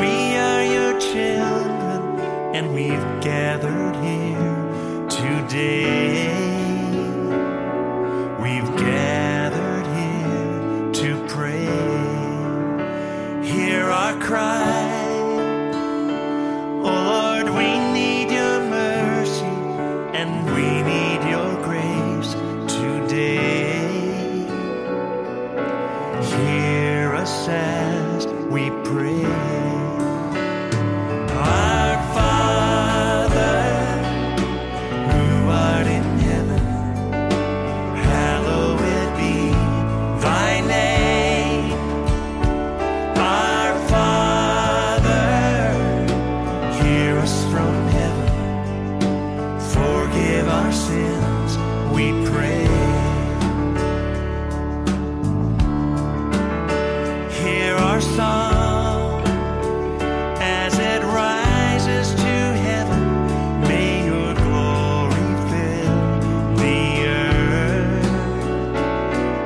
We are your children, and we've gathered here today. Hear our song as it rises to heaven. May your glory fill the earth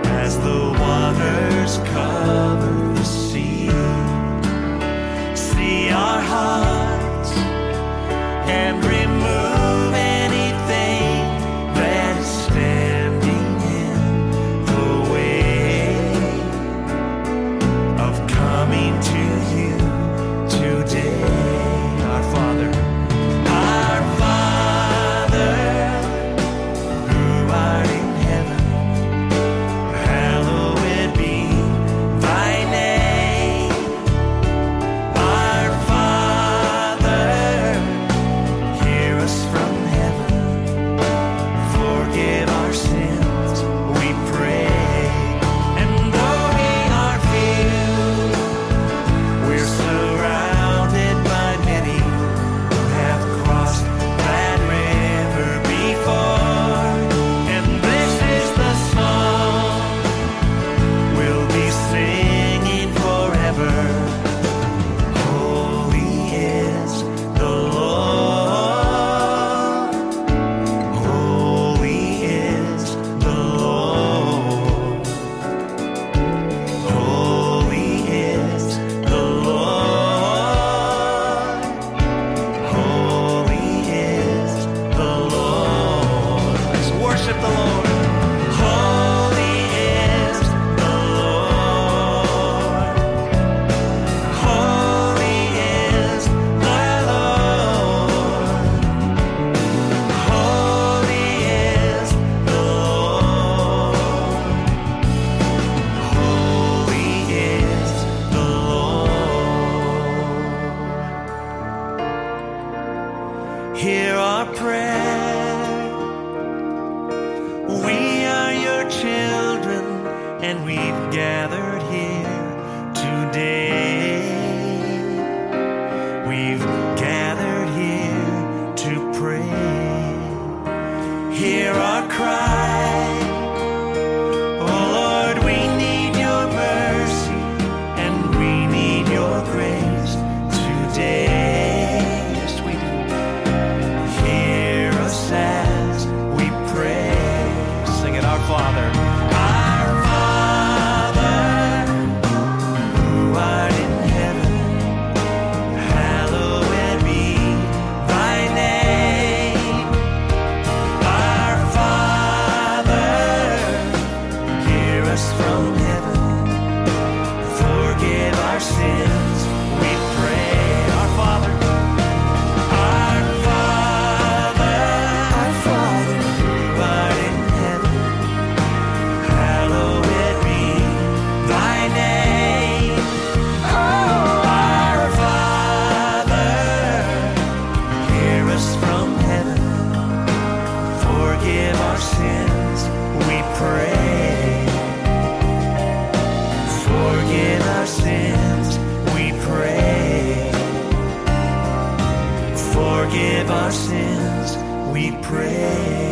as the waters cover the sea. See our heart. and we've gathered we pray.